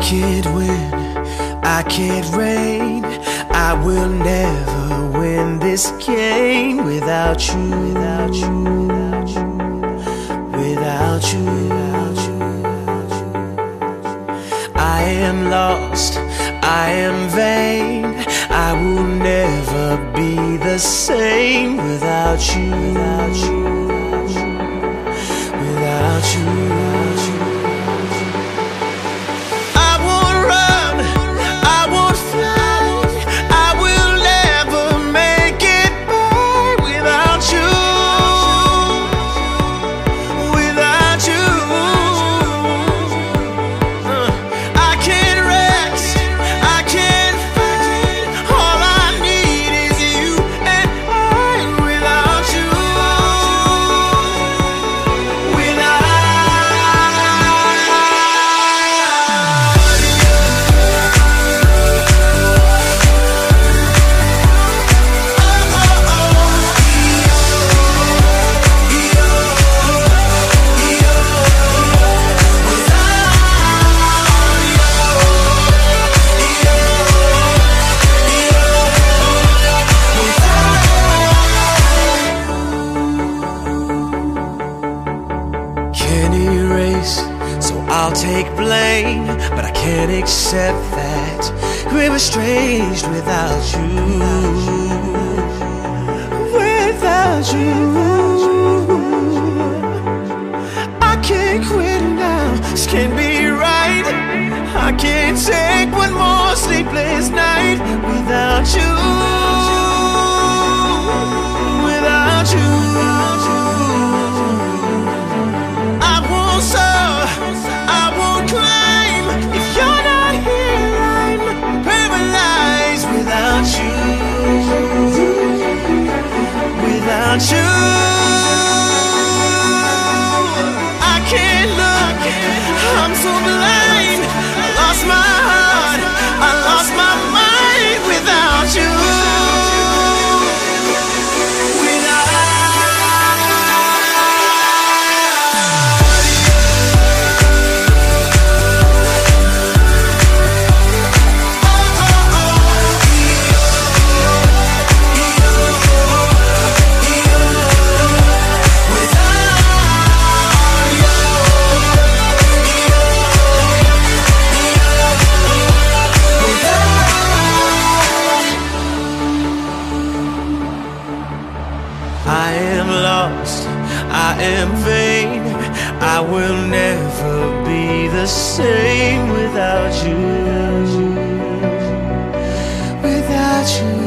can't win, I can't reign. I will never win this game without you, without you, without you, without you, without you. I am lost, I am vain. I will never be the same without you, without you, I'll take blame. But I can't accept that we're estranged without you. Without you, I'm so I am vain. I will never be the same without you. Without you.